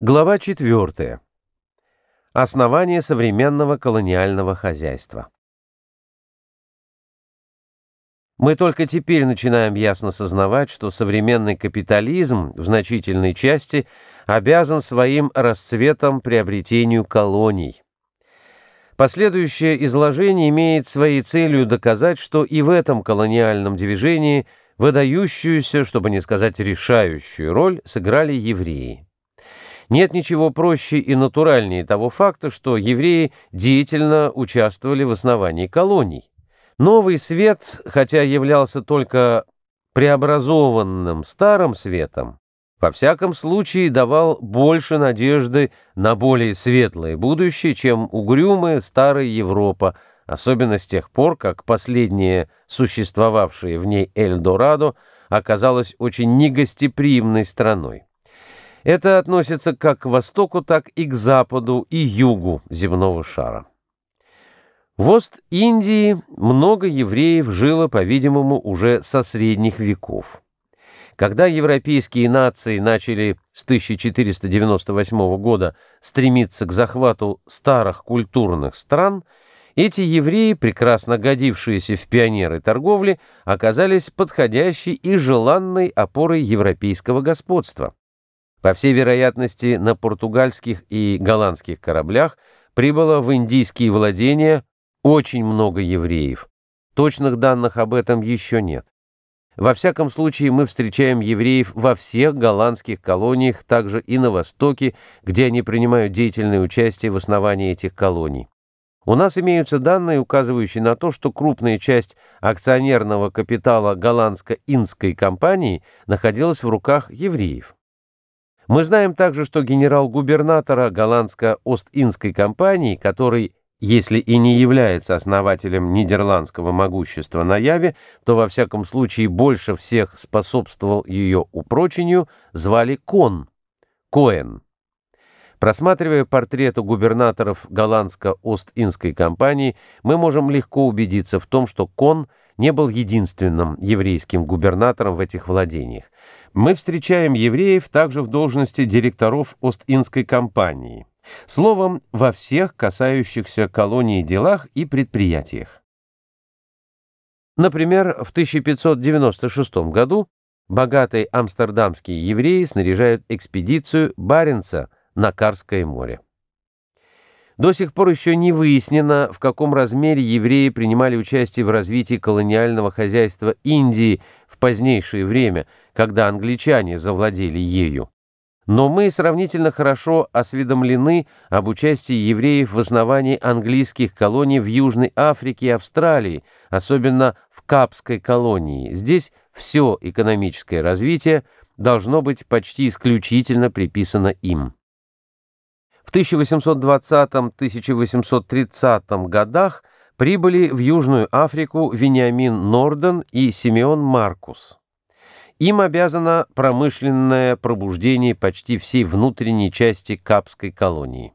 Глава 4. Основание современного колониального хозяйства. Мы только теперь начинаем ясно сознавать, что современный капитализм в значительной части обязан своим расцветом приобретению колоний. Последующее изложение имеет своей целью доказать, что и в этом колониальном движении выдающуюся, чтобы не сказать решающую роль, сыграли евреи. Нет ничего проще и натуральнее того факта, что евреи деятельно участвовали в основании колоний. Новый свет, хотя являлся только преобразованным старым светом, во всяком случае давал больше надежды на более светлое будущее, чем угрюмая старая Европа, особенно с тех пор, как последнее существовавшее в ней Эльдорадо оказалось очень негостеприимной страной. Это относится как к востоку, так и к западу и югу земного шара. В Ост-Индии много евреев жило, по-видимому, уже со средних веков. Когда европейские нации начали с 1498 года стремиться к захвату старых культурных стран, эти евреи, прекрасно годившиеся в пионеры торговли, оказались подходящей и желанной опорой европейского господства. По всей вероятности, на португальских и голландских кораблях прибыло в индийские владения очень много евреев. Точных данных об этом еще нет. Во всяком случае, мы встречаем евреев во всех голландских колониях, также и на Востоке, где они принимают деятельное участие в основании этих колоний. У нас имеются данные, указывающие на то, что крупная часть акционерного капитала голландско-индской компании находилась в руках евреев. Мы знаем также, что генерал-губернатора голландско-ост-индской компании, который, если и не является основателем нидерландского могущества на Яве, то во всяком случае больше всех способствовал ее упрочению, звали Кон, Коэн. Просматривая портреты губернаторов голландско-ост-индской компании, мы можем легко убедиться в том, что Кон – не был единственным еврейским губернатором в этих владениях. Мы встречаем евреев также в должности директоров Ост-Индской компании. Словом, во всех касающихся колонии делах и предприятиях. Например, в 1596 году богатые амстердамские евреи снаряжают экспедицию Баренца на Карское море. До сих пор еще не выяснено, в каком размере евреи принимали участие в развитии колониального хозяйства Индии в позднейшее время, когда англичане завладели ею. Но мы сравнительно хорошо осведомлены об участии евреев в основании английских колоний в Южной Африке и Австралии, особенно в Капской колонии. Здесь все экономическое развитие должно быть почти исключительно приписано им. В 1820-1830 годах прибыли в Южную Африку Вениамин Норден и Симеон Маркус. Им обязано промышленное пробуждение почти всей внутренней части Капской колонии.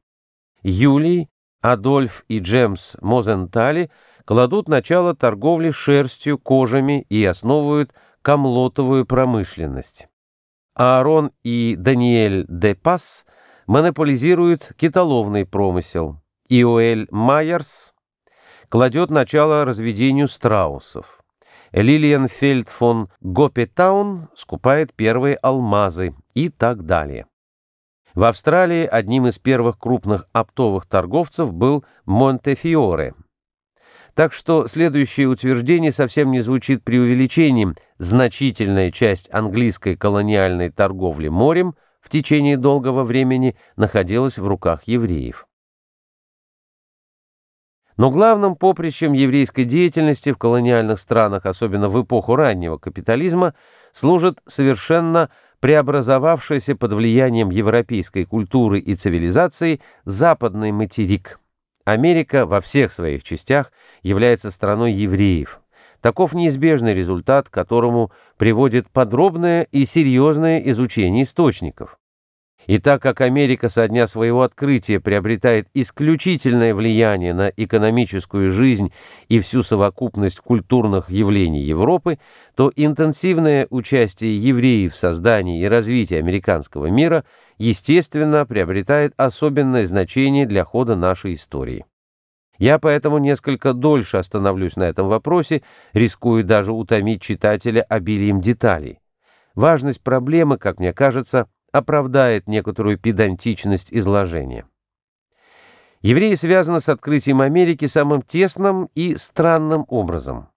Юлий, Адольф и Джемс Мозентали кладут начало торговле шерстью, кожами и основывают камлотовую промышленность. Аарон и Даниэль де Пасс – монополизирует китоловный промысел. Иоэль Майерс кладет начало разведению страусов. Лилиенфельд фон Гоппетаун скупает первые алмазы и так далее. В Австралии одним из первых крупных оптовых торговцев был Монтефиоре. Так что следующее утверждение совсем не звучит преувеличением. Значительная часть английской колониальной торговли морем течение долгого времени находилась в руках евреев. Но главным поприщем еврейской деятельности в колониальных странах, особенно в эпоху раннего капитализма, служит совершенно преобразовавшийся под влиянием европейской культуры и цивилизации западный материк. Америка во всех своих частях является страной евреев. Таков неизбежный результат, к которому приводит подробное и серьезное изучение источников. И так как Америка со дня своего открытия приобретает исключительное влияние на экономическую жизнь и всю совокупность культурных явлений Европы, то интенсивное участие евреев в создании и развитии американского мира, естественно, приобретает особенное значение для хода нашей истории. Я поэтому несколько дольше остановлюсь на этом вопросе, рискую даже утомить читателя обилием деталей. Важность проблемы, как мне кажется, оправдает некоторую педантичность изложения. Евреи связаны с открытием Америки самым тесным и странным образом.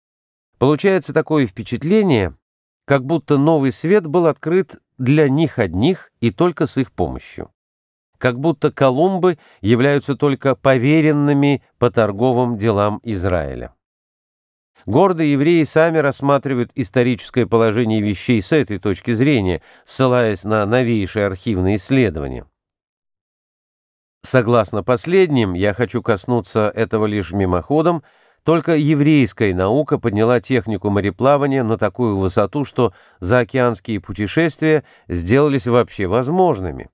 Получается такое впечатление, как будто новый свет был открыт для них одних и только с их помощью. Как будто Колумбы являются только поверенными по торговым делам Израиля. Гордые евреи сами рассматривают историческое положение вещей с этой точки зрения, ссылаясь на новейшие архивные исследования. Согласно последним, я хочу коснуться этого лишь мимоходом, только еврейская наука подняла технику мореплавания на такую высоту, что заокеанские путешествия сделались вообще возможными.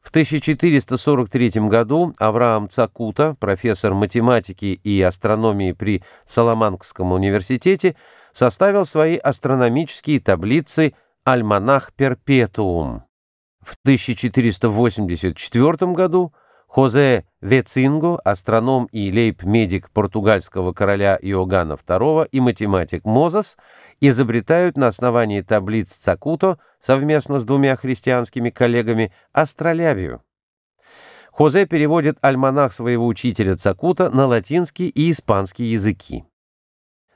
В 1443 году Авраам Цакута, профессор математики и астрономии при Соломанкском университете, составил свои астрономические таблицы «Альманах Перпетуум». В 1484 году Хозе Вецинго, астроном и лейб-медик португальского короля Иоганна II и математик Мозас изобретают на основании таблиц Цакуто совместно с двумя христианскими коллегами астролябию. Хозе переводит альманах своего учителя Цакута на латинский и испанский языки.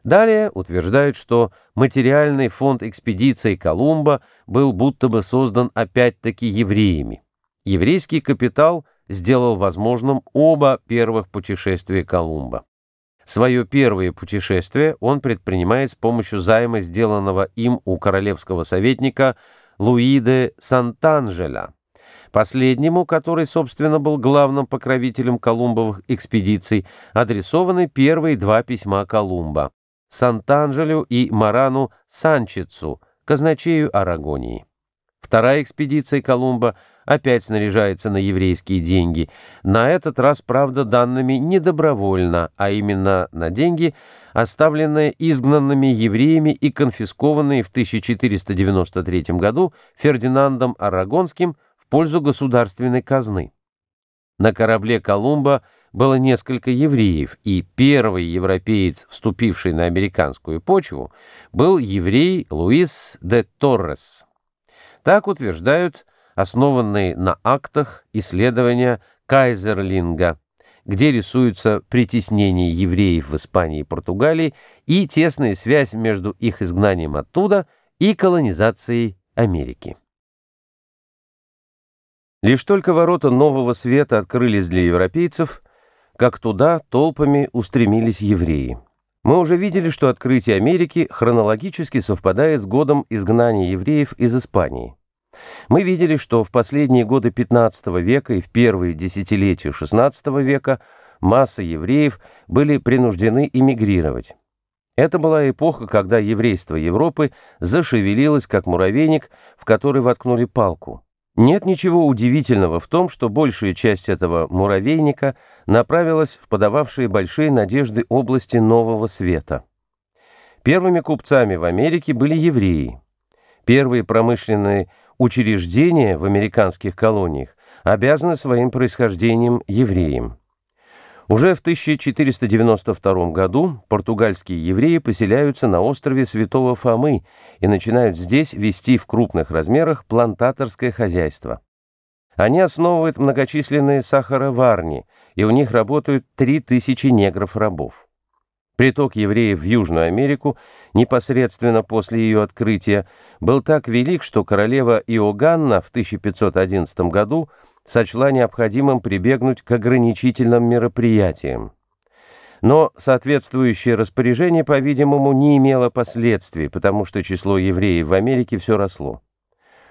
Далее утверждают, что материальный фонд экспедиции Колумба был будто бы создан опять-таки евреями. Еврейский капитал – сделал возможным оба первых путешествия Колумба. Свое первое путешествие он предпринимает с помощью займа, сделанного им у королевского советника Луиде Сантанжеля, последнему, который, собственно, был главным покровителем колумбовых экспедиций, адресованы первые два письма Колумба – Сантанжелю и Марану Санчицу, казначею Арагонии. Вторая экспедиция Колумба – опять снаряжается на еврейские деньги. На этот раз, правда, данными не добровольно, а именно на деньги, оставленные изгнанными евреями и конфискованные в 1493 году Фердинандом Арагонским в пользу государственной казны. На корабле «Колумба» было несколько евреев, и первый европеец, вступивший на американскую почву, был еврей Луис де Торрес. Так утверждают основанный на актах исследования Кайзерлинга, где рисуются притеснение евреев в Испании и Португалии и тесная связь между их изгнанием оттуда и колонизацией Америки. Лишь только ворота нового света открылись для европейцев, как туда толпами устремились евреи. Мы уже видели, что открытие Америки хронологически совпадает с годом изгнания евреев из Испании. Мы видели, что в последние годы XV века и в первые десятилетия XVI века масса евреев были принуждены эмигрировать. Это была эпоха, когда еврейство Европы зашевелилось, как муравейник, в который воткнули палку. Нет ничего удивительного в том, что большая часть этого муравейника направилась в подававшие большие надежды области нового света. Первыми купцами в Америке были евреи. Первые промышленные учреждения в американских колониях обязаны своим происхождением евреям. Уже в 1492 году португальские евреи поселяются на острове Святого Фомы и начинают здесь вести в крупных размерах плантаторское хозяйство. Они основывают многочисленные сахароварни, и у них работают 3000 негров-рабов. Приток евреев в Южную Америку непосредственно после ее открытия был так велик, что королева Иоганна в 1511 году сочла необходимым прибегнуть к ограничительным мероприятиям. Но соответствующее распоряжение, по-видимому, не имело последствий, потому что число евреев в Америке все росло.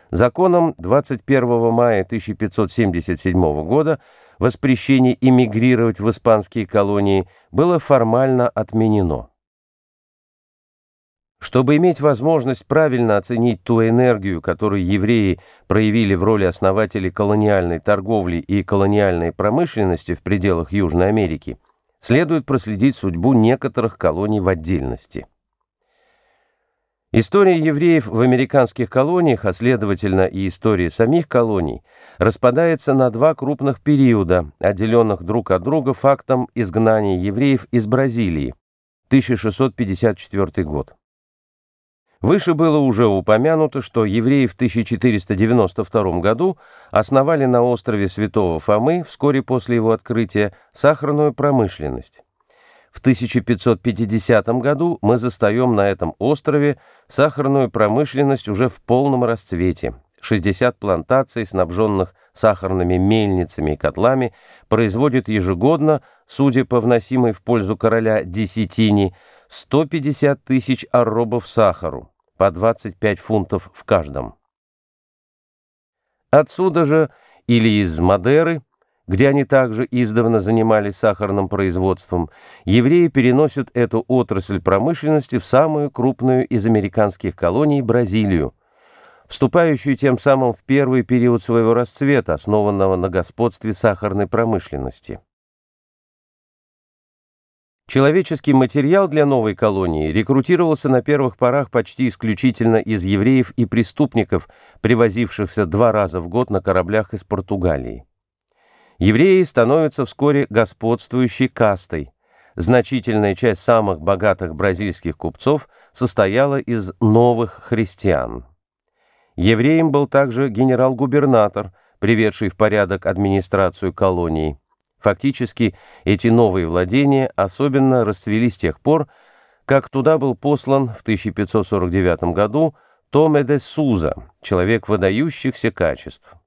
Законом 21 мая 1577 года воспрещение эмигрировать в испанские колонии было формально отменено. Чтобы иметь возможность правильно оценить ту энергию, которую евреи проявили в роли основателей колониальной торговли и колониальной промышленности в пределах Южной Америки, следует проследить судьбу некоторых колоний в отдельности. История евреев в американских колониях, а следовательно и история самих колоний, распадается на два крупных периода, отделенных друг от друга фактом изгнания евреев из Бразилии, 1654 год. Выше было уже упомянуто, что евреи в 1492 году основали на острове Святого Фомы вскоре после его открытия сахарную промышленность. В 1550 году мы застаем на этом острове сахарную промышленность уже в полном расцвете. 60 плантаций, снабженных сахарными мельницами и котлами, производят ежегодно, судя по вносимой в пользу короля десятине, 150 тысяч аробов сахару, по 25 фунтов в каждом. Отсюда же или из Мадеры – где они также издавна занимались сахарным производством, евреи переносят эту отрасль промышленности в самую крупную из американских колоний – Бразилию, вступающую тем самым в первый период своего расцвета, основанного на господстве сахарной промышленности. Человеческий материал для новой колонии рекрутировался на первых порах почти исключительно из евреев и преступников, привозившихся два раза в год на кораблях из Португалии. Евреи становятся вскоре господствующей кастой. Значительная часть самых богатых бразильских купцов состояла из новых христиан. Евреем был также генерал-губернатор, приведший в порядок администрацию колоний. Фактически эти новые владения особенно расцвели с тех пор, как туда был послан в 1549 году Томе де Суза, человек выдающихся качеств.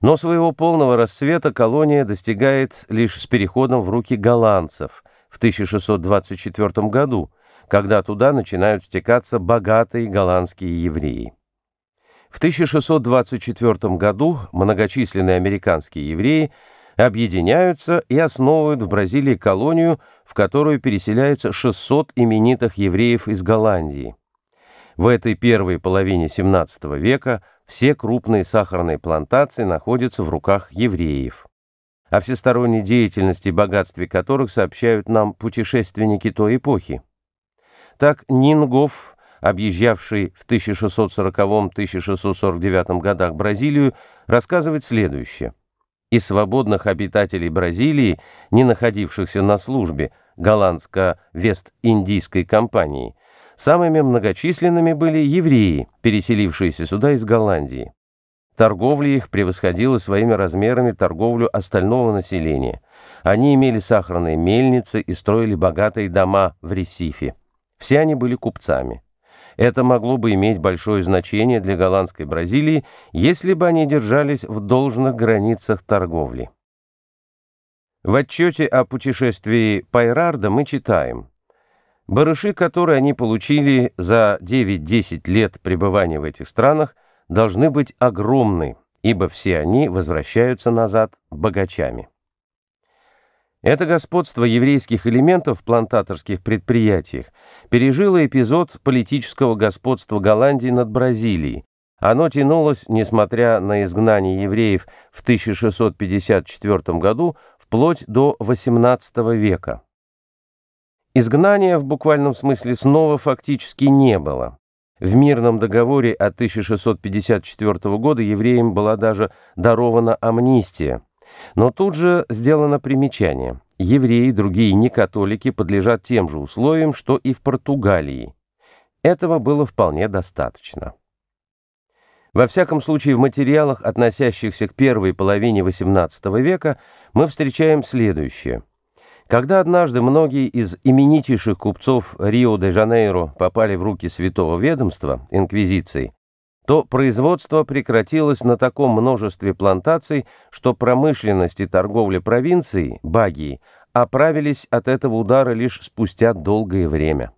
Но своего полного расцвета колония достигает лишь с переходом в руки голландцев в 1624 году, когда туда начинают стекаться богатые голландские евреи. В 1624 году многочисленные американские евреи объединяются и основывают в Бразилии колонию, в которую переселяются 600 именитых евреев из Голландии. В этой первой половине 17 века все крупные сахарные плантации находятся в руках евреев, о всесторонней деятельности и богатстве которых сообщают нам путешественники той эпохи. Так Нингов, объезжавший в 1640-1649 годах Бразилию, рассказывает следующее. Из свободных обитателей Бразилии, не находившихся на службе голландско-вест-индийской компании – Самыми многочисленными были евреи, переселившиеся сюда из Голландии. Торговля их превосходила своими размерами торговлю остального населения. Они имели сахарные мельницы и строили богатые дома в Ресифе. Все они были купцами. Это могло бы иметь большое значение для голландской Бразилии, если бы они держались в должных границах торговли. В отчете о путешествии Пайрарда мы читаем – Барыши, которые они получили за 9-10 лет пребывания в этих странах, должны быть огромны, ибо все они возвращаются назад богачами. Это господство еврейских элементов в плантаторских предприятиях пережило эпизод политического господства Голландии над Бразилией. Оно тянулось, несмотря на изгнание евреев в 1654 году, вплоть до XVIII века. Изгнания в буквальном смысле снова фактически не было. В мирном договоре от 1654 года евреям была даже дарована амнистия. Но тут же сделано примечание. Евреи и другие некатолики подлежат тем же условиям, что и в Португалии. Этого было вполне достаточно. Во всяком случае, в материалах, относящихся к первой половине XVIII века, мы встречаем следующее – когда однажды многие из именитейших купцов Рио-де-Жанейро попали в руки святого ведомства, инквизиции, то производство прекратилось на таком множестве плантаций, что промышленность и торговля провинции, Багии, оправились от этого удара лишь спустя долгое время.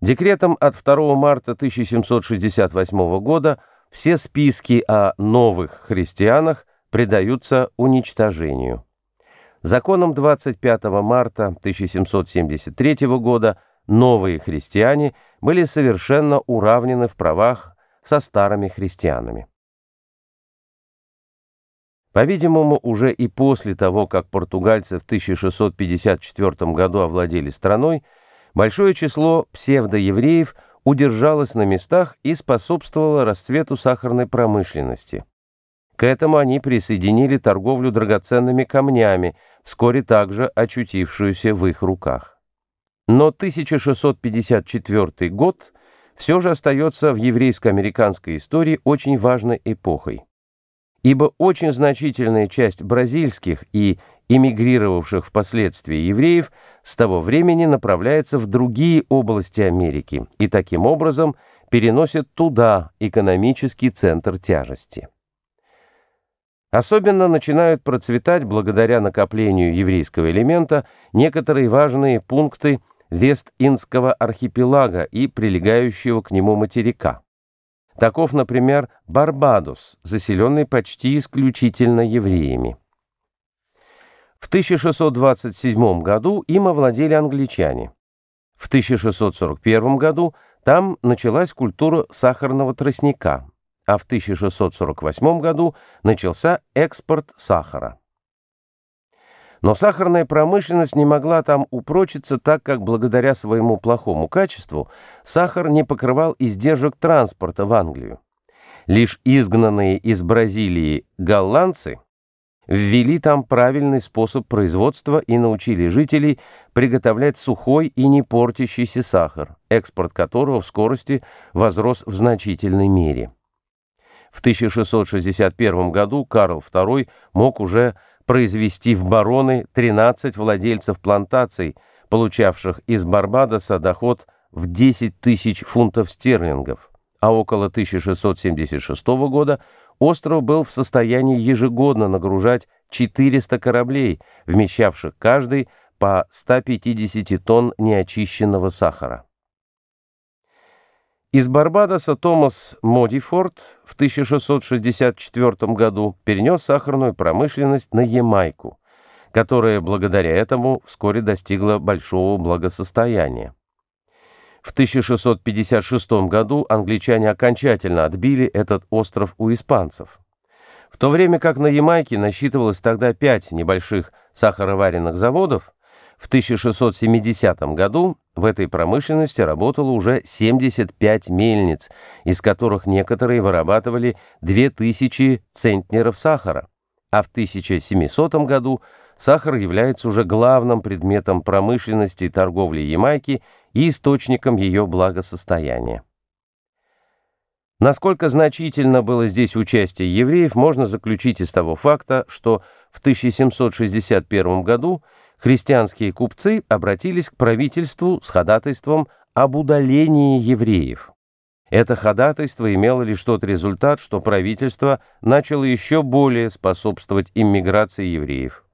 Декретом от 2 марта 1768 года все списки о новых христианах предаются уничтожению. Законом 25 марта 1773 года новые христиане были совершенно уравнены в правах со старыми христианами. По-видимому, уже и после того, как португальцы в 1654 году овладели страной, большое число псевдоевреев удержалось на местах и способствовало расцвету сахарной промышленности. К этому они присоединили торговлю драгоценными камнями – вскоре также очутившуюся в их руках. Но 1654 год все же остается в еврейско-американской истории очень важной эпохой, ибо очень значительная часть бразильских и эмигрировавших впоследствии евреев с того времени направляется в другие области Америки и таким образом переносит туда экономический центр тяжести. Особенно начинают процветать благодаря накоплению еврейского элемента некоторые важные пункты Вест-Индского архипелага и прилегающего к нему материка. Таков, например, Барбадос, заселенный почти исключительно евреями. В 1627 году им овладели англичане. В 1641 году там началась культура сахарного тростника – а в 1648 году начался экспорт сахара. Но сахарная промышленность не могла там упрочиться, так как благодаря своему плохому качеству сахар не покрывал издержек транспорта в Англию. Лишь изгнанные из Бразилии голландцы ввели там правильный способ производства и научили жителей приготовлять сухой и не портящийся сахар, экспорт которого в скорости возрос в значительной мере. В 1661 году Карл II мог уже произвести в бароны 13 владельцев плантаций, получавших из Барбадоса доход в 10 тысяч фунтов стерлингов, а около 1676 года остров был в состоянии ежегодно нагружать 400 кораблей, вмещавших каждый по 150 тонн неочищенного сахара. Из Барбадоса Томас Модифорд в 1664 году перенес сахарную промышленность на Ямайку, которая благодаря этому вскоре достигла большого благосостояния. В 1656 году англичане окончательно отбили этот остров у испанцев. В то время как на Ямайке насчитывалось тогда пять небольших сахароваренных заводов, в 1670 году в этой промышленности работало уже 75 мельниц, из которых некоторые вырабатывали 2000 центнеров сахара, а в 1700 году сахар является уже главным предметом промышленности и торговли Ямайки и источником ее благосостояния. Насколько значительно было здесь участие евреев, можно заключить из того факта, что в 1761 году христианские купцы обратились к правительству с ходатайством об удалении евреев. Это ходатайство имело лишь тот результат, что правительство начало еще более способствовать иммиграции евреев.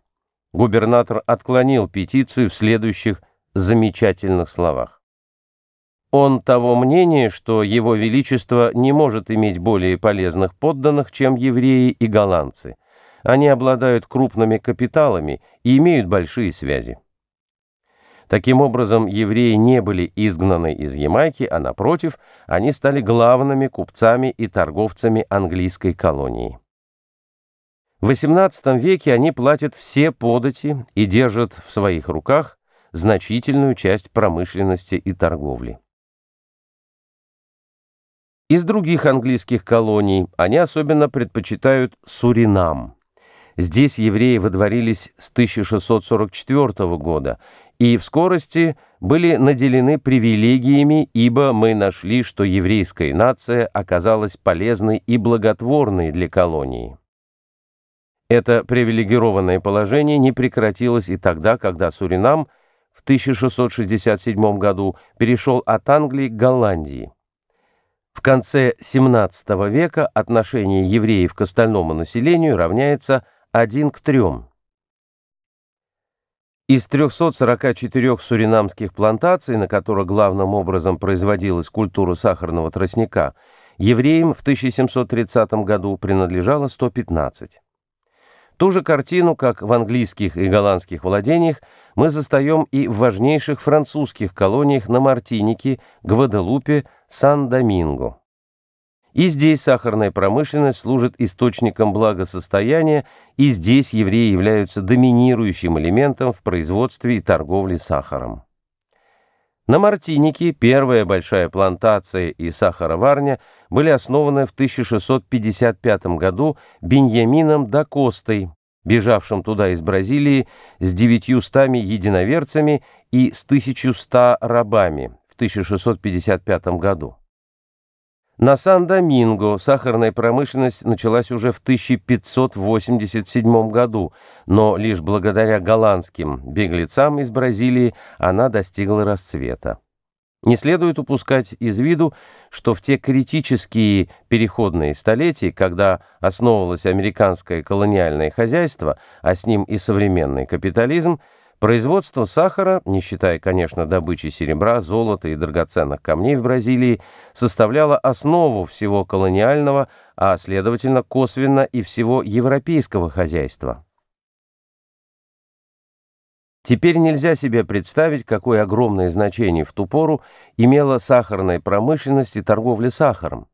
Губернатор отклонил петицию в следующих замечательных словах. Он того мнения, что его величество не может иметь более полезных подданных, чем евреи и голландцы – они обладают крупными капиталами и имеют большие связи. Таким образом, евреи не были изгнаны из Ямайки, а напротив, они стали главными купцами и торговцами английской колонии. В XVIII веке они платят все подати и держат в своих руках значительную часть промышленности и торговли. Из других английских колоний они особенно предпочитают Суринам. Здесь евреи водворились с 1644 года и в скорости были наделены привилегиями, ибо мы нашли, что еврейская нация оказалась полезной и благотворной для колонии. Это привилегированное положение не прекратилось и тогда, когда Суринам в 1667 году перешел от Англии к Голландии. В конце XVII века отношение евреев к остальному населению равняется 1 к 3. Из 344 суринамских плантаций, на которых главным образом производилась культура сахарного тростника, евреям в 1730 году принадлежало 115. Ту же картину, как в английских и голландских владениях, мы застаем и в важнейших французских колониях на Мартинике, Гваделупе, Сан-Доминго. И здесь сахарная промышленность служит источником благосостояния, и здесь евреи являются доминирующим элементом в производстве и торговле сахаром. На Мартинике первая большая плантация и сахароварня были основаны в 1655 году Беньямином да Костой, бежавшим туда из Бразилии с 900 единоверцами и с 1100 рабами в 1655 году. На Сан-Доминго сахарная промышленность началась уже в 1587 году, но лишь благодаря голландским беглецам из Бразилии она достигла расцвета. Не следует упускать из виду, что в те критические переходные столетия, когда основывалось американское колониальное хозяйство, а с ним и современный капитализм – Производство сахара, не считая, конечно, добычи серебра, золота и драгоценных камней в Бразилии, составляло основу всего колониального, а, следовательно, косвенно и всего европейского хозяйства. Теперь нельзя себе представить, какое огромное значение в ту пору имела сахарная промышленность и торговля сахаром.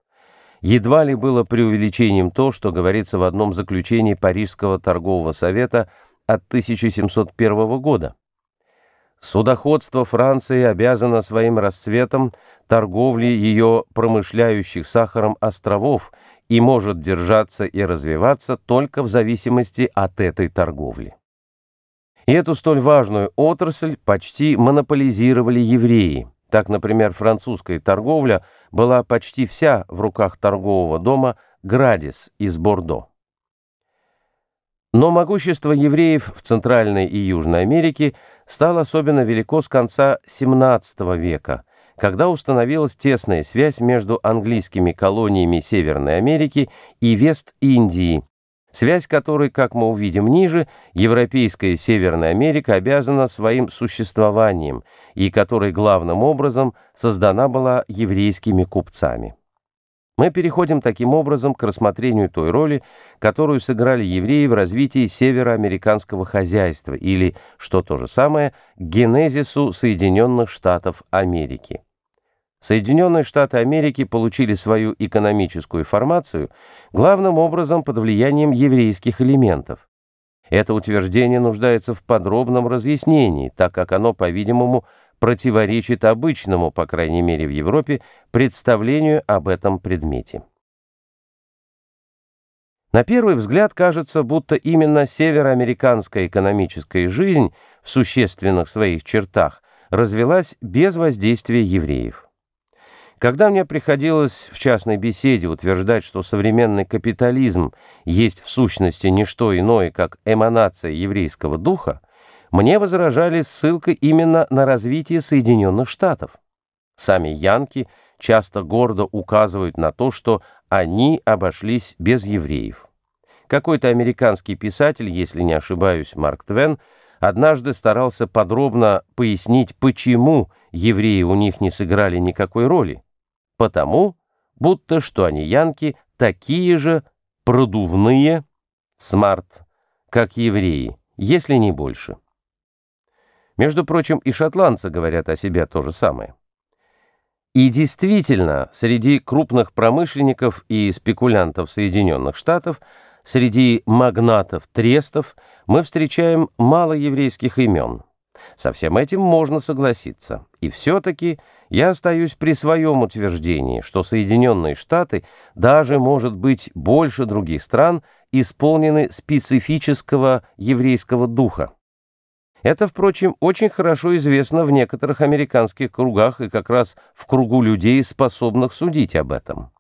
Едва ли было преувеличением то, что говорится в одном заключении Парижского торгового совета – от 1701 года. Судоходство Франции обязано своим расцветом торговле ее промышляющих сахаром островов и может держаться и развиваться только в зависимости от этой торговли. И эту столь важную отрасль почти монополизировали евреи. Так, например, французская торговля была почти вся в руках торгового дома «Градис» из Бордо. Но могущество евреев в Центральной и Южной Америке стало особенно велико с конца XVII века, когда установилась тесная связь между английскими колониями Северной Америки и Вест-Индии, связь которой, как мы увидим ниже, Европейская Северная Америка обязана своим существованием и которой главным образом создана была еврейскими купцами. Мы переходим таким образом к рассмотрению той роли, которую сыграли евреи в развитии североамериканского хозяйства или, что то же самое, генезису Соединенных Штатов Америки. Соединенные Штаты Америки получили свою экономическую формацию главным образом под влиянием еврейских элементов. Это утверждение нуждается в подробном разъяснении, так как оно, по-видимому, противоречит обычному, по крайней мере в Европе, представлению об этом предмете. На первый взгляд кажется, будто именно североамериканская экономическая жизнь в существенных своих чертах развелась без воздействия евреев. Когда мне приходилось в частной беседе утверждать, что современный капитализм есть в сущности не что иное, как эманация еврейского духа, мне возражали ссылка именно на развитие Соединенных Штатов. Сами янки часто гордо указывают на то, что они обошлись без евреев. Какой-то американский писатель, если не ошибаюсь, Марк Твен, однажды старался подробно пояснить, почему евреи у них не сыграли никакой роли. Потому, будто что они янки такие же продувные, смарт, как евреи, если не больше. Между прочим, и шотландцы говорят о себе то же самое. И действительно, среди крупных промышленников и спекулянтов Соединенных Штатов, среди магнатов, трестов, мы встречаем мало еврейских имен. Со всем этим можно согласиться. И все-таки я остаюсь при своем утверждении, что Соединенные Штаты, даже, может быть, больше других стран, исполнены специфического еврейского духа. Это, впрочем, очень хорошо известно в некоторых американских кругах и как раз в кругу людей, способных судить об этом.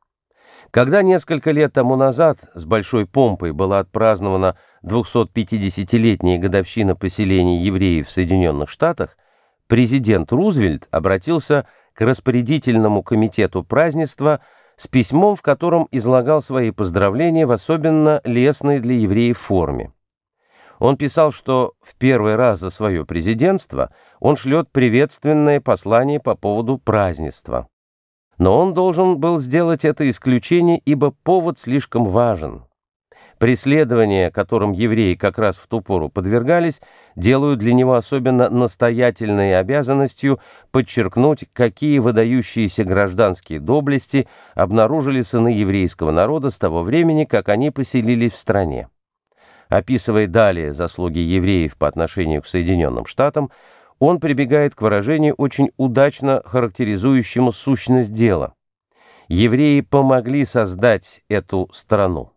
Когда несколько лет тому назад с большой помпой была отпразднована 250-летняя годовщина поселения евреев в Соединенных Штатах, президент Рузвельт обратился к распорядительному комитету празднества с письмом, в котором излагал свои поздравления в особенно лестной для евреев форме. Он писал, что в первый раз за свое президентство он шлет приветственное послание по поводу празднества. Но он должен был сделать это исключение, ибо повод слишком важен. Преследования, которым евреи как раз в ту пору подвергались, делают для него особенно настоятельной обязанностью подчеркнуть, какие выдающиеся гражданские доблести обнаружили сыны еврейского народа с того времени, как они поселились в стране описывая далее заслуги евреев по отношению к Соединенным Штатам, он прибегает к выражению, очень удачно характеризующему сущность дела. Евреи помогли создать эту страну.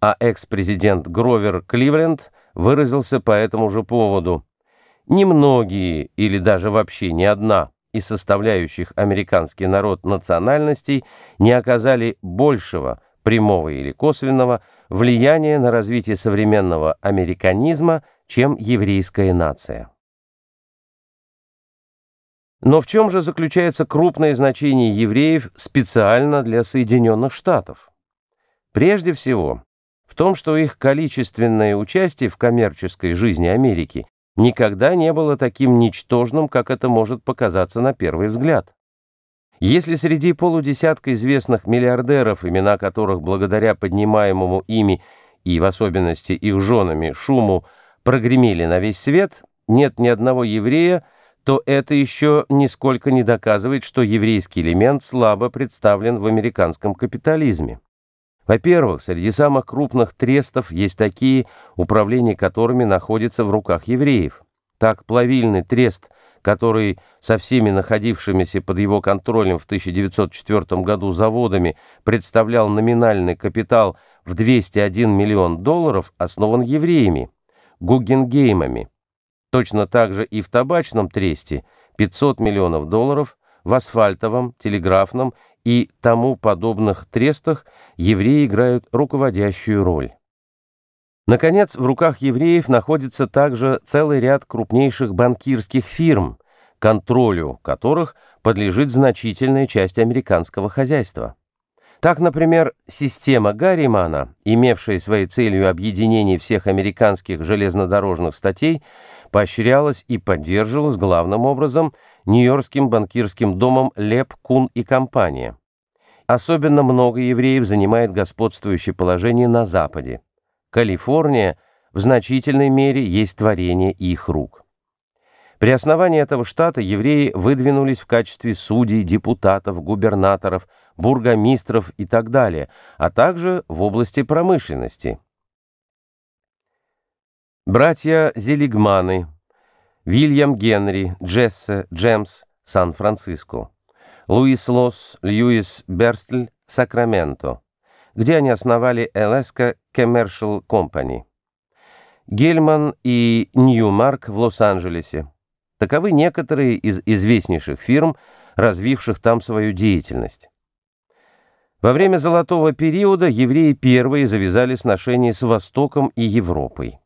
А экс-президент Гровер Кливленд выразился по этому же поводу. Немногие или даже вообще ни одна из составляющих американский народ национальностей не оказали большего, прямого или косвенного, влияние на развитие современного американизма, чем еврейская нация. Но в чем же заключается крупное значение евреев специально для Соединенных Штатов? Прежде всего, в том, что их количественное участие в коммерческой жизни Америки никогда не было таким ничтожным, как это может показаться на первый взгляд. Если среди полудесятка известных миллиардеров, имена которых благодаря поднимаемому ими и в особенности их женами шуму прогремели на весь свет, нет ни одного еврея, то это еще нисколько не доказывает, что еврейский элемент слабо представлен в американском капитализме. Во-первых, среди самых крупных трестов есть такие, управление которыми находится в руках евреев. Так, плавильный трест который со всеми находившимися под его контролем в 1904 году заводами представлял номинальный капитал в 201 миллион долларов, основан евреями, Гугенгеймами. Точно так же и в табачном тресте 500 миллионов долларов, в асфальтовом, телеграфном и тому подобных трестах евреи играют руководящую роль. Наконец, в руках евреев находится также целый ряд крупнейших банкирских фирм, контролю которых подлежит значительная часть американского хозяйства. Так, например, система Гарримана, имевшая своей целью объединение всех американских железнодорожных статей, поощрялась и поддерживалась главным образом Нью-Йоркским банкирским домом Леп, Кун и компания. Особенно много евреев занимает господствующее положение на Западе. Калифорния в значительной мере есть творение их рук. При основании этого штата евреи выдвинулись в качестве судей, депутатов, губернаторов, бургомистров и так далее, а также в области промышленности. Братья Зелигманы, Вильям Генри, Джессе, Джемс, Сан-Франциско, Луис Лос, Льюис Берстль, Сакраменто, где они основали Alaska Commercial Company. Гельман и Ньюмарк в Лос-Анджелесе. Таковы некоторые из известнейших фирм, развивших там свою деятельность. Во время золотого периода евреи первые завязали сношения с Востоком и Европой.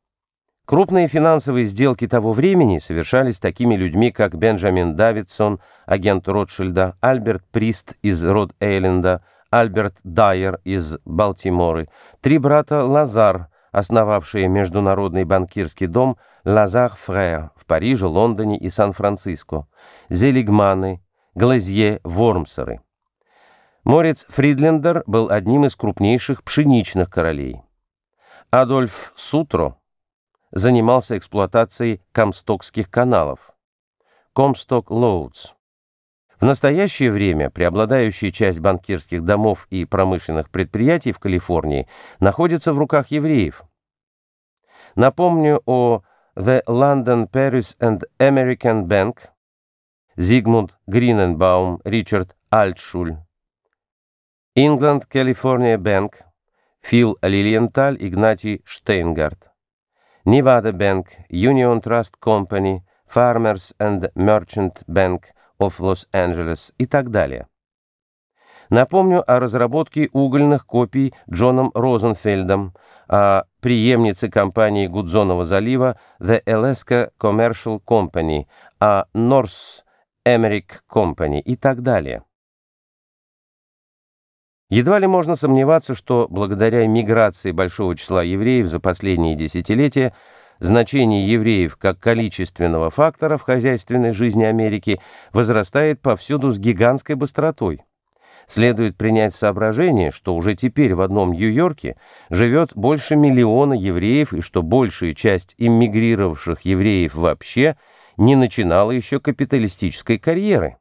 Крупные финансовые сделки того времени совершались такими людьми, как Бенджамин Давидсон, агент Ротшильда, Альберт Прист из Род-Эйленда, Альберт Дайер из Балтиморы, три брата Лазар, основавшие международный банкирский дом Лазар Фрея в Париже, Лондоне и Сан-Франциско, Зелигманы, Глазье, Вормсеры. Морец Фридлендер был одним из крупнейших пшеничных королей. Адольф Сутро занимался эксплуатацией комстокских каналов. Комсток Лоудс. В настоящее время преобладающая часть банкирских домов и промышленных предприятий в Калифорнии находится в руках евреев. Напомню о The London, Paris and American Bank, Зигмунд Гриненбаум, Ричард Альтшуль, England California Bank, Фил Лилиенталь, Игнатий Штейнгард, Nevada Bank, Union Trust Company, Farmers and Merchant Bank – of Los Angeles и так далее. Напомню о разработке угольных копий Джоном Розенфельдом, о преемнице компании Гудзонова залива The Alaska Commercial Company, о North Emerick Company и так далее. Едва ли можно сомневаться, что благодаря миграции большого числа евреев за последние десятилетия Значение евреев как количественного фактора в хозяйственной жизни Америки возрастает повсюду с гигантской быстротой. Следует принять в соображение, что уже теперь в одном Нью-Йорке живет больше миллиона евреев и что большая часть иммигрировавших евреев вообще не начинала еще капиталистической карьеры.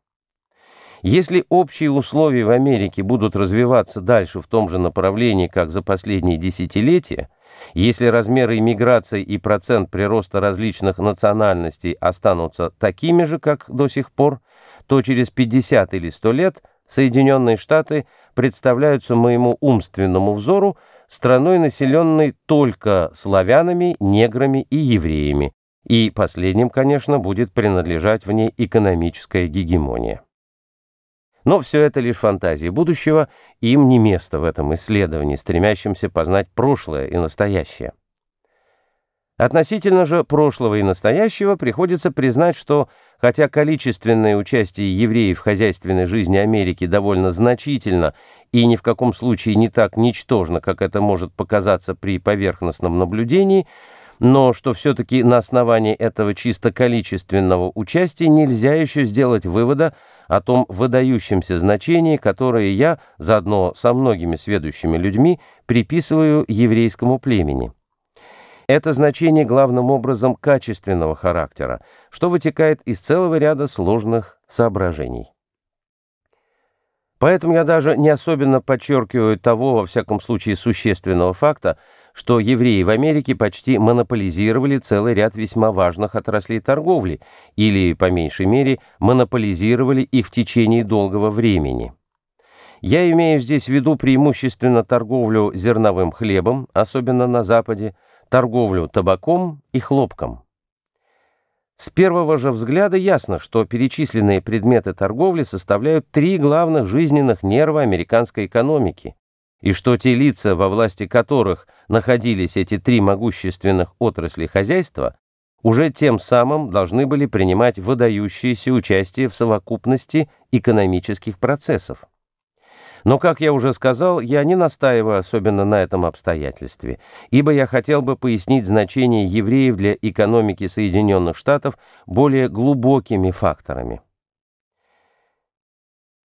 Если общие условия в Америке будут развиваться дальше в том же направлении, как за последние десятилетия – если размеры иммиграции и процент прироста различных национальностей останутся такими же, как до сих пор, то через 50 или 100 лет Соединенные Штаты представляются моему умственному взору страной, населенной только славянами, неграми и евреями, и последним, конечно, будет принадлежать в ней экономическая гегемония. Но все это лишь фантазии будущего, им не место в этом исследовании, стремящемся познать прошлое и настоящее. Относительно же прошлого и настоящего приходится признать, что хотя количественное участие евреев в хозяйственной жизни Америки довольно значительно и ни в каком случае не так ничтожно, как это может показаться при поверхностном наблюдении, но что все-таки на основании этого чисто количественного участия нельзя еще сделать вывода о том выдающемся значении, которое я, заодно со многими сведущими людьми, приписываю еврейскому племени. Это значение главным образом качественного характера, что вытекает из целого ряда сложных соображений. Поэтому я даже не особенно подчеркиваю того, во всяком случае, существенного факта, что евреи в Америке почти монополизировали целый ряд весьма важных отраслей торговли, или, по меньшей мере, монополизировали их в течение долгого времени. Я имею здесь в виду преимущественно торговлю зерновым хлебом, особенно на Западе, торговлю табаком и хлопком. С первого же взгляда ясно, что перечисленные предметы торговли составляют три главных жизненных нерва американской экономики и что те лица, во власти которых находились эти три могущественных отрасли хозяйства, уже тем самым должны были принимать выдающееся участие в совокупности экономических процессов. Но, как я уже сказал, я не настаиваю особенно на этом обстоятельстве, ибо я хотел бы пояснить значение евреев для экономики Соединенных Штатов более глубокими факторами.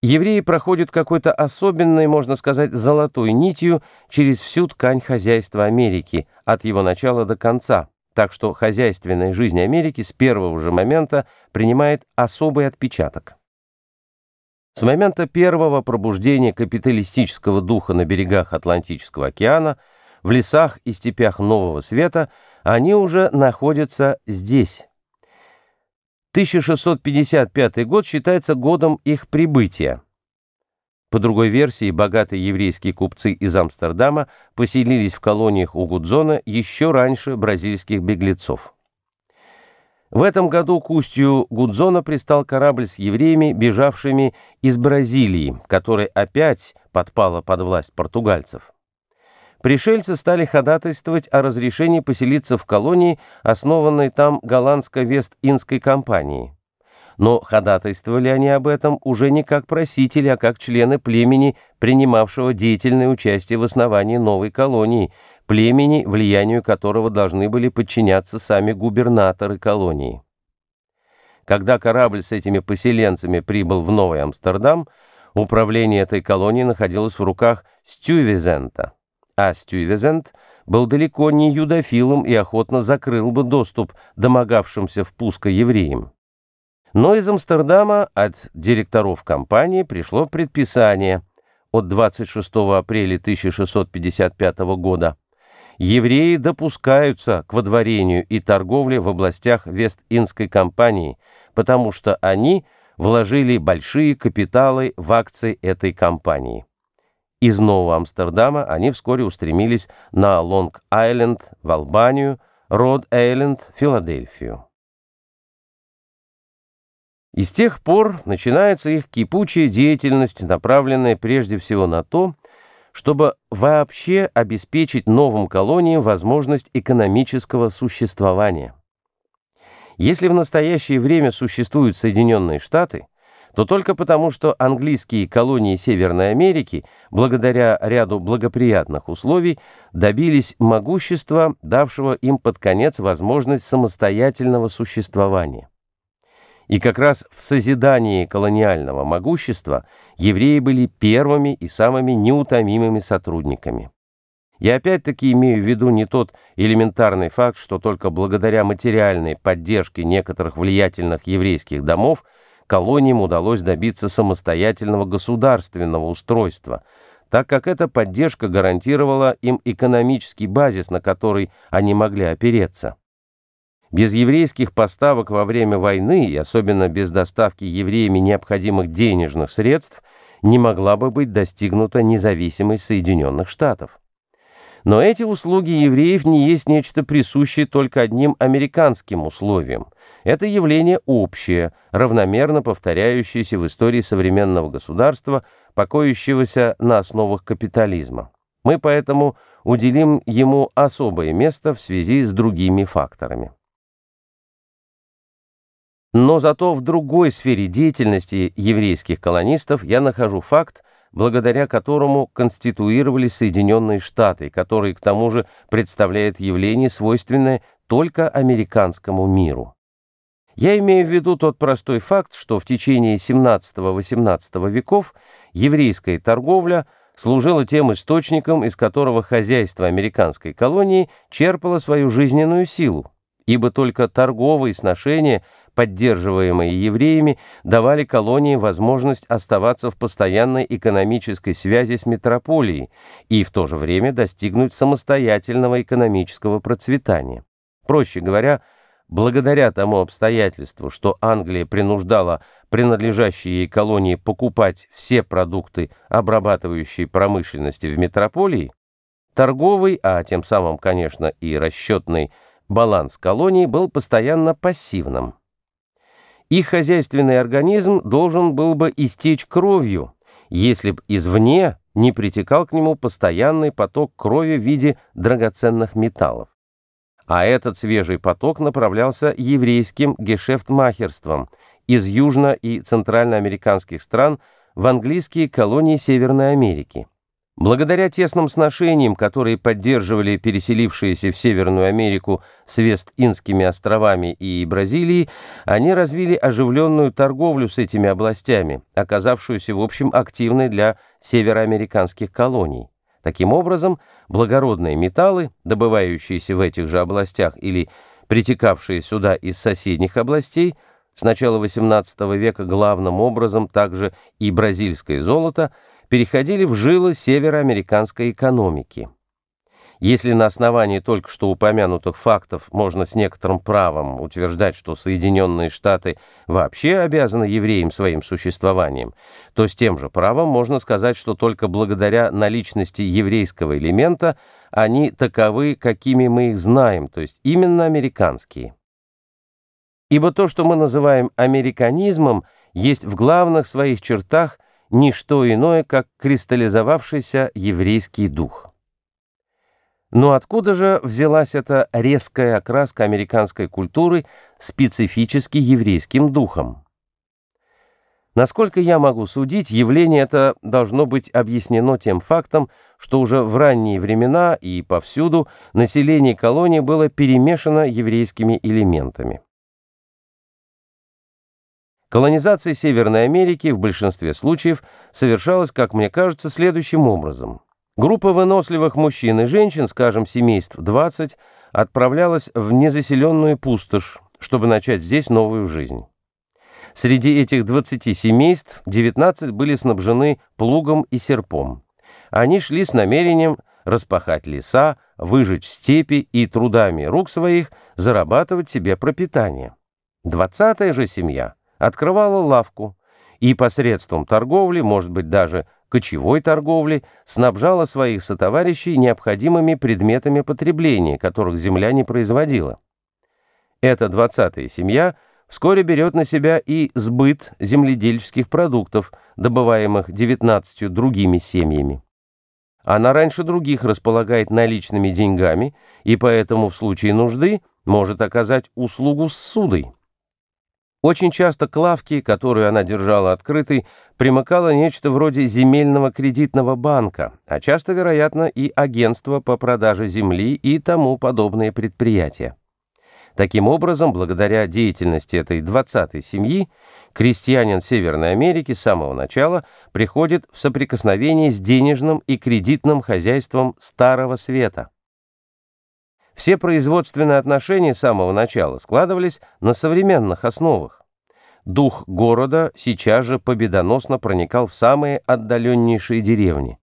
Евреи проходят какой-то особенной, можно сказать, золотой нитью через всю ткань хозяйства Америки, от его начала до конца, так что хозяйственная жизнь Америки с первого же момента принимает особый отпечаток. С момента первого пробуждения капиталистического духа на берегах Атлантического океана, в лесах и степях Нового Света, они уже находятся здесь. 1655 год считается годом их прибытия. По другой версии, богатые еврейские купцы из Амстердама поселились в колониях у Гудзона еще раньше бразильских беглецов. В этом году к устью Гудзона пристал корабль с евреями, бежавшими из Бразилии, которая опять подпала под власть португальцев пришельцы стали ходатайствовать о разрешении поселиться в колонии, основанной там голландско-вест-инской компанией. Но ходатайствовали они об этом уже не как просители, а как члены племени, принимавшего деятельное участие в основании новой колонии, племени, влиянию которого должны были подчиняться сами губернаторы колонии. Когда корабль с этими поселенцами прибыл в Новый Амстердам, управление этой колонии находилось в руках Стювизента а Стюйвезент был далеко не юдофилом и охотно закрыл бы доступ домогавшимся впуска евреям. Но из Амстердама от директоров компании пришло предписание от 26 апреля 1655 года. Евреи допускаются к водворению и торговле в областях Вест-Индской компании, потому что они вложили большие капиталы в акции этой компании. Из Нового Амстердама они вскоре устремились на Лонг-Айленд, в Албанию, Род-Айленд, Филадельфию. И с тех пор начинается их кипучая деятельность, направленная прежде всего на то, чтобы вообще обеспечить новым колониям возможность экономического существования. Если в настоящее время существуют Соединенные Штаты – то только потому, что английские колонии Северной Америки, благодаря ряду благоприятных условий, добились могущества, давшего им под конец возможность самостоятельного существования. И как раз в созидании колониального могущества евреи были первыми и самыми неутомимыми сотрудниками. Я опять-таки имею в виду не тот элементарный факт, что только благодаря материальной поддержке некоторых влиятельных еврейских домов – колониям удалось добиться самостоятельного государственного устройства, так как эта поддержка гарантировала им экономический базис, на который они могли опереться. Без еврейских поставок во время войны и особенно без доставки евреями необходимых денежных средств не могла бы быть достигнута независимость Соединенных Штатов. Но эти услуги евреев не есть нечто присущее только одним американским условиям. Это явление общее, равномерно повторяющееся в истории современного государства, покоящегося на основах капитализма. Мы поэтому уделим ему особое место в связи с другими факторами. Но зато в другой сфере деятельности еврейских колонистов я нахожу факт, благодаря которому конституировались Соединенные Штаты, который к тому же представляет явление, свойственное только американскому миру. Я имею в виду тот простой факт, что в течение 17-18 веков еврейская торговля служила тем источником, из которого хозяйство американской колонии черпало свою жизненную силу, ибо только торговые сношения, поддерживаемые евреями, давали колонии возможность оставаться в постоянной экономической связи с метрополией и в то же время достигнуть самостоятельного экономического процветания. Проще говоря, благодаря тому обстоятельству, что Англия принуждала принадлежащие ей колонии покупать все продукты обрабатывающей промышленности в метрополии, торговый, а тем самым, конечно, и расчетный баланс колоний был постоянно пассивным. Их хозяйственный организм должен был бы истечь кровью, если б извне не притекал к нему постоянный поток крови в виде драгоценных металлов а этот свежий поток направлялся еврейским гешефтмахерством из южно- и центральноамериканских стран в английские колонии Северной Америки. Благодаря тесным сношениям, которые поддерживали переселившиеся в Северную Америку с Вест-Индскими островами и Бразилией, они развили оживленную торговлю с этими областями, оказавшуюся в общем активной для североамериканских колоний. Таким образом, благородные металлы, добывающиеся в этих же областях или притекавшие сюда из соседних областей, с начала XVIII века главным образом также и бразильское золото, переходили в жилы североамериканской экономики. Если на основании только что упомянутых фактов можно с некоторым правом утверждать, что Соединенные Штаты вообще обязаны евреям своим существованием, то с тем же правом можно сказать, что только благодаря наличности еврейского элемента они таковы, какими мы их знаем, то есть именно американские. Ибо то, что мы называем американизмом, есть в главных своих чертах не что иное, как кристаллизовавшийся еврейский дух. Но откуда же взялась эта резкая окраска американской культуры специфически еврейским духом? Насколько я могу судить, явление это должно быть объяснено тем фактом, что уже в ранние времена и повсюду население колонии было перемешано еврейскими элементами. Колонизация Северной Америки в большинстве случаев совершалась, как мне кажется, следующим образом – Группа выносливых мужчин и женщин, скажем, семейств 20, отправлялась в незаселенную пустошь, чтобы начать здесь новую жизнь. Среди этих 20 семейств 19 были снабжены плугом и серпом. Они шли с намерением распахать леса, выжечь степи и трудами рук своих зарабатывать себе пропитание. Двадцатая же семья открывала лавку, и посредством торговли, может быть, даже кочевой торговли, снабжала своих сотоварищей необходимыми предметами потребления, которых земля не производила. Эта двадцатая семья вскоре берет на себя и сбыт земледельческих продуктов, добываемых 19 другими семьями. Она раньше других располагает наличными деньгами и поэтому в случае нужды может оказать услугу с судой. Очень часто клавки, лавке, которую она держала открытой, примыкало нечто вроде земельного кредитного банка, а часто, вероятно, и агентство по продаже земли и тому подобные предприятия. Таким образом, благодаря деятельности этой двадцатой семьи, крестьянин Северной Америки с самого начала приходит в соприкосновение с денежным и кредитным хозяйством Старого Света. Все производственные отношения с самого начала складывались на современных основах дух города сейчас же победоносно проникал в самые отдаленнейшие деревни.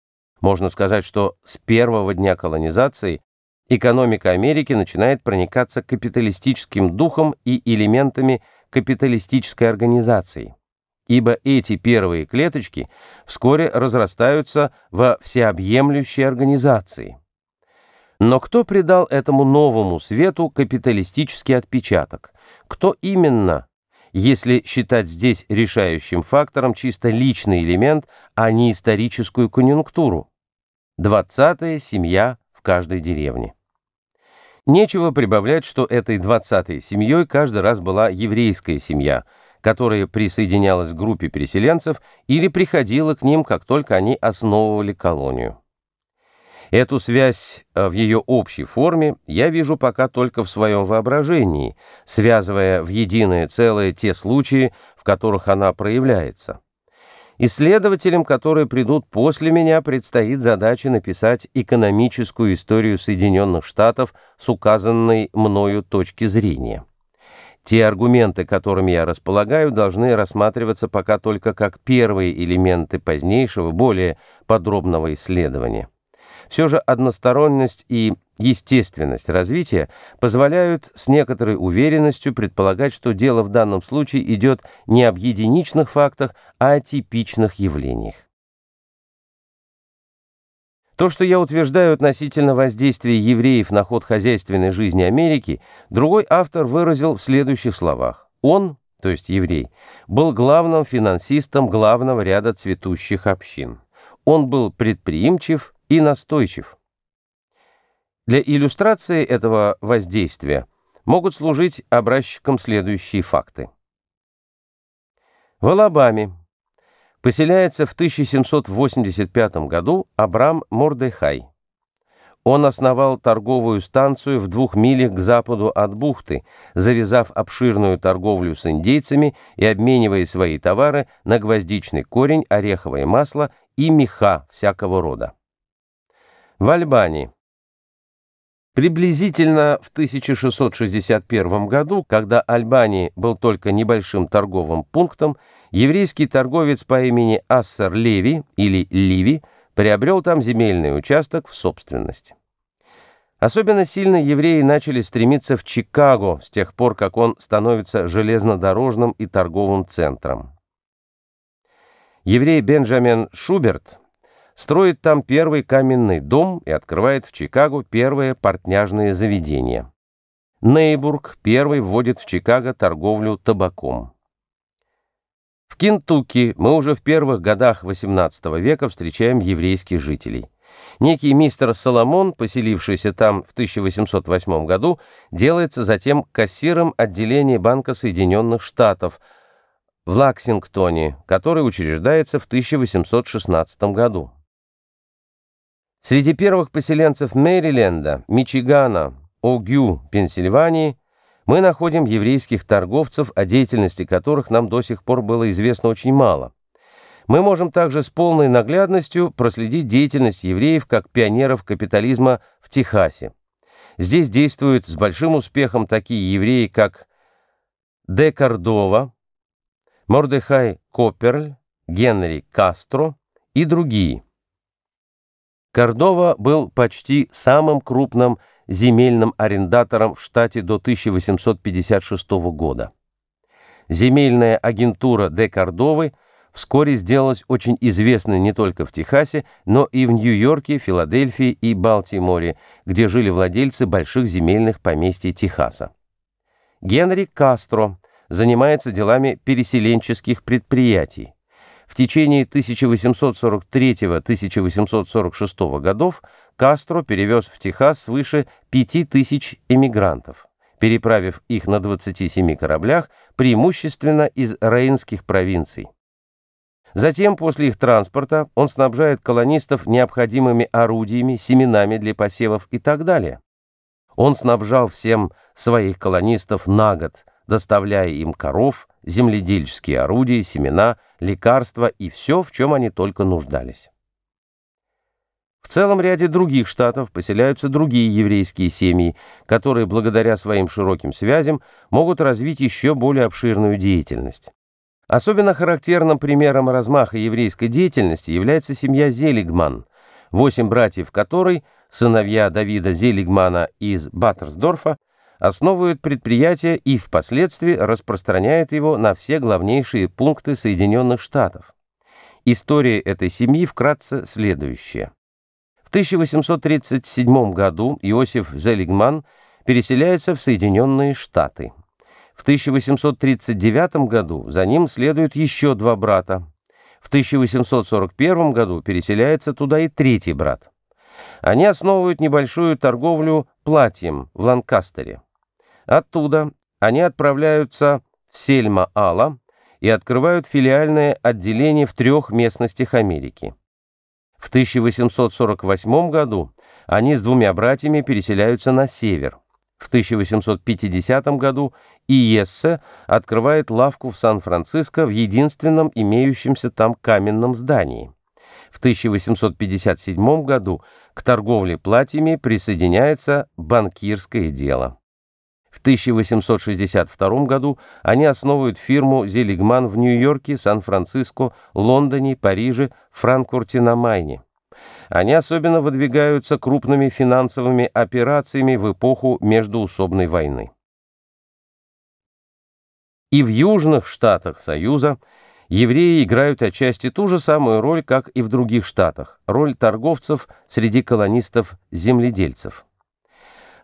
Можно сказать, что с первого дня колонизации экономика Америки начинает проникаться капиталистическим духом и элементами капиталистической организации, ибо эти первые клеточки вскоре разрастаются во всеобъемлющей организации. Но кто придал этому новому свету капиталистический отпечаток? Кто именно если считать здесь решающим фактором чисто личный элемент, а не историческую конъюнктуру. Двадцатая семья в каждой деревне. Нечего прибавлять, что этой двадцатой семьей каждый раз была еврейская семья, которая присоединялась к группе переселенцев или приходила к ним, как только они основывали колонию. Эту связь э, в ее общей форме я вижу пока только в своем воображении, связывая в единое целое те случаи, в которых она проявляется. Исследователям, которые придут после меня, предстоит задача написать экономическую историю Соединенных Штатов с указанной мною точки зрения. Те аргументы, которыми я располагаю, должны рассматриваться пока только как первые элементы позднейшего, более подробного исследования все же односторонность и естественность развития позволяют с некоторой уверенностью предполагать, что дело в данном случае идет не об единичных фактах, а о типичных явлениях. То, что я утверждаю относительно воздействия евреев на ход хозяйственной жизни Америки, другой автор выразил в следующих словах. Он, то есть еврей, был главным финансистом главного ряда цветущих общин. Он был предприимчив, и настойчив. Для иллюстрации этого воздействия могут служить образчиком следующие факты. В Алабаме поселяется в 1785 году Абрам Мордехай. Он основал торговую станцию в двух милях к западу от бухты, завязав обширную торговлю с индейцами и обменивая свои товары на гвоздичный корень, ореховое масло и меха всякого рода. В Альбании. Приблизительно в 1661 году, когда Альбани был только небольшим торговым пунктом, еврейский торговец по имени Ассер Леви или Ливи приобрел там земельный участок в собственность. Особенно сильно евреи начали стремиться в Чикаго с тех пор, как он становится железнодорожным и торговым центром. Еврей Бенджамин Шуберт – строит там первый каменный дом и открывает в Чикаго первое портняжное заведение. Нейбург первый вводит в Чикаго торговлю табаком. В Кентукки мы уже в первых годах XVIII века встречаем еврейских жителей. Некий мистер Соломон, поселившийся там в 1808 году, делается затем кассиром отделения Банка Соединенных Штатов в Лаксингтоне, который учреждается в 1816 году. Среди первых поселенцев Мэриленда, Мичигана, Огю, Пенсильвании мы находим еврейских торговцев, о деятельности которых нам до сих пор было известно очень мало. Мы можем также с полной наглядностью проследить деятельность евреев как пионеров капитализма в Техасе. Здесь действуют с большим успехом такие евреи, как Де Кордова, Мордехай Коперль, Генри Кастро и другие. Кордова был почти самым крупным земельным арендатором в штате до 1856 года. Земельная агентура де Кордовы вскоре сделалась очень известной не только в Техасе, но и в Нью-Йорке, Филадельфии и Балтиморе, где жили владельцы больших земельных поместий Техаса. Генри Кастро занимается делами переселенческих предприятий. В течение 1843-1846 годов Кастро перевез в Техас свыше 5000 эмигрантов, переправив их на 27 кораблях, преимущественно из рейнских провинций. Затем, после их транспорта, он снабжает колонистов необходимыми орудиями, семенами для посевов и так далее. Он снабжал всем своих колонистов на год, доставляя им коров, земледельческие орудия, семена, лекарства и все, в чем они только нуждались. В целом ряде других штатов поселяются другие еврейские семьи, которые благодаря своим широким связям могут развить еще более обширную деятельность. Особенно характерным примером размаха еврейской деятельности является семья Зелигман, восемь братьев которой, сыновья Давида Зелигмана из Баттерсдорфа, основывает предприятие и впоследствии распространяет его на все главнейшие пункты Соединенных Штатов. История этой семьи вкратце следующая. В 1837 году Иосиф Зелигман переселяется в Соединенные Штаты. В 1839 году за ним следуют еще два брата. В 1841 году переселяется туда и третий брат. Они основывают небольшую торговлю платьем в Ланкастере. Оттуда они отправляются в Сельма-Ала и открывают филиальное отделение в трех местностях Америки. В 1848 году они с двумя братьями переселяются на север. В 1850 году Иессе открывает лавку в Сан-Франциско в единственном имеющемся там каменном здании. В 1857 году к торговле платьями присоединяется банкирское дело. В 1862 году они основывают фирму «Зелигман» в Нью-Йорке, Сан-Франциско, Лондоне, Париже, Франкфурте на Майне. Они особенно выдвигаются крупными финансовыми операциями в эпоху междуусобной войны. И в южных штатах Союза евреи играют отчасти ту же самую роль, как и в других штатах, роль торговцев среди колонистов-земледельцев.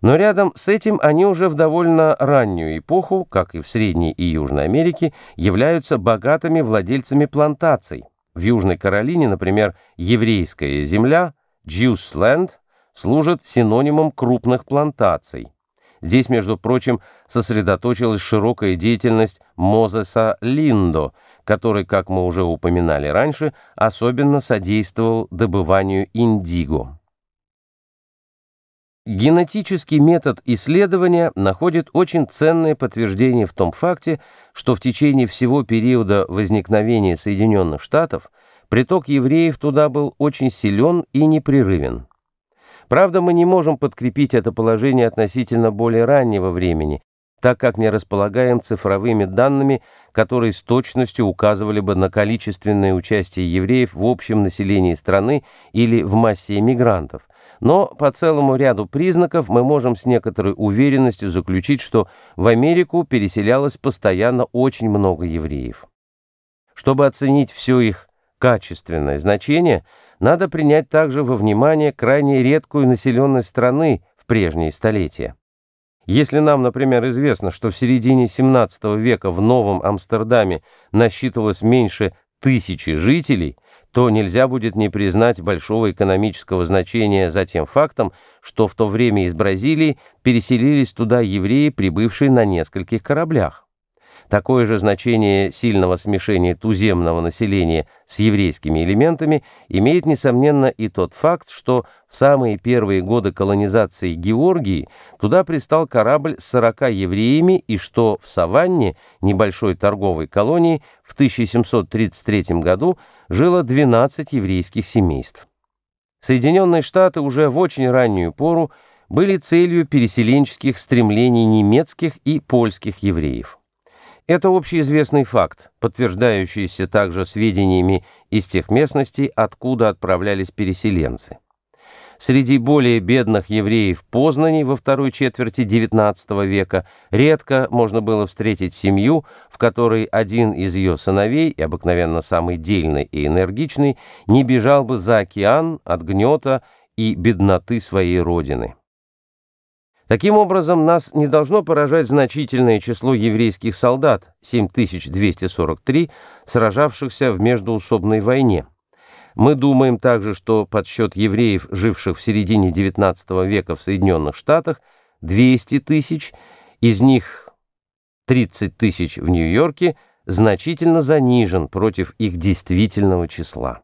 Но рядом с этим они уже в довольно раннюю эпоху, как и в Средней и Южной Америке, являются богатыми владельцами плантаций. В Южной Каролине, например, еврейская земля, Jews Land, служит синонимом крупных плантаций. Здесь, между прочим, сосредоточилась широкая деятельность Мозеса Линдо, который, как мы уже упоминали раньше, особенно содействовал добыванию индиго. Генетический метод исследования находит очень ценное подтверждение в том факте, что в течение всего периода возникновения Соединенных Штатов приток евреев туда был очень силен и непрерывен. Правда, мы не можем подкрепить это положение относительно более раннего времени, так как не располагаем цифровыми данными, которые с точностью указывали бы на количественное участие евреев в общем населении страны или в массе эмигрантов – но по целому ряду признаков мы можем с некоторой уверенностью заключить, что в Америку переселялось постоянно очень много евреев. Чтобы оценить все их качественное значение, надо принять также во внимание крайне редкую населенность страны в прежние столетия. Если нам, например, известно, что в середине 17 века в Новом Амстердаме насчитывалось меньше тысячи жителей – то нельзя будет не признать большого экономического значения за тем фактом, что в то время из Бразилии переселились туда евреи, прибывшие на нескольких кораблях. Такое же значение сильного смешения туземного населения с еврейскими элементами имеет, несомненно, и тот факт, что в самые первые годы колонизации Георгии туда пристал корабль с 40 евреями и что в Саванне, небольшой торговой колонии, в 1733 году – жило 12 еврейских семейств. Соединенные Штаты уже в очень раннюю пору были целью переселенческих стремлений немецких и польских евреев. Это общеизвестный факт, подтверждающийся также сведениями из тех местностей, откуда отправлялись переселенцы. Среди более бедных евреев Познани во второй четверти XIX века редко можно было встретить семью, в которой один из ее сыновей, и обыкновенно самый дельный и энергичный, не бежал бы за океан от гнета и бедноты своей родины. Таким образом, нас не должно поражать значительное число еврейских солдат, 7243, сражавшихся в междуусобной войне. Мы думаем также, что подсчет евреев, живших в середине XIX века в Соединенных Штатах, 200 тысяч, из них 30 тысяч в Нью-Йорке, значительно занижен против их действительного числа.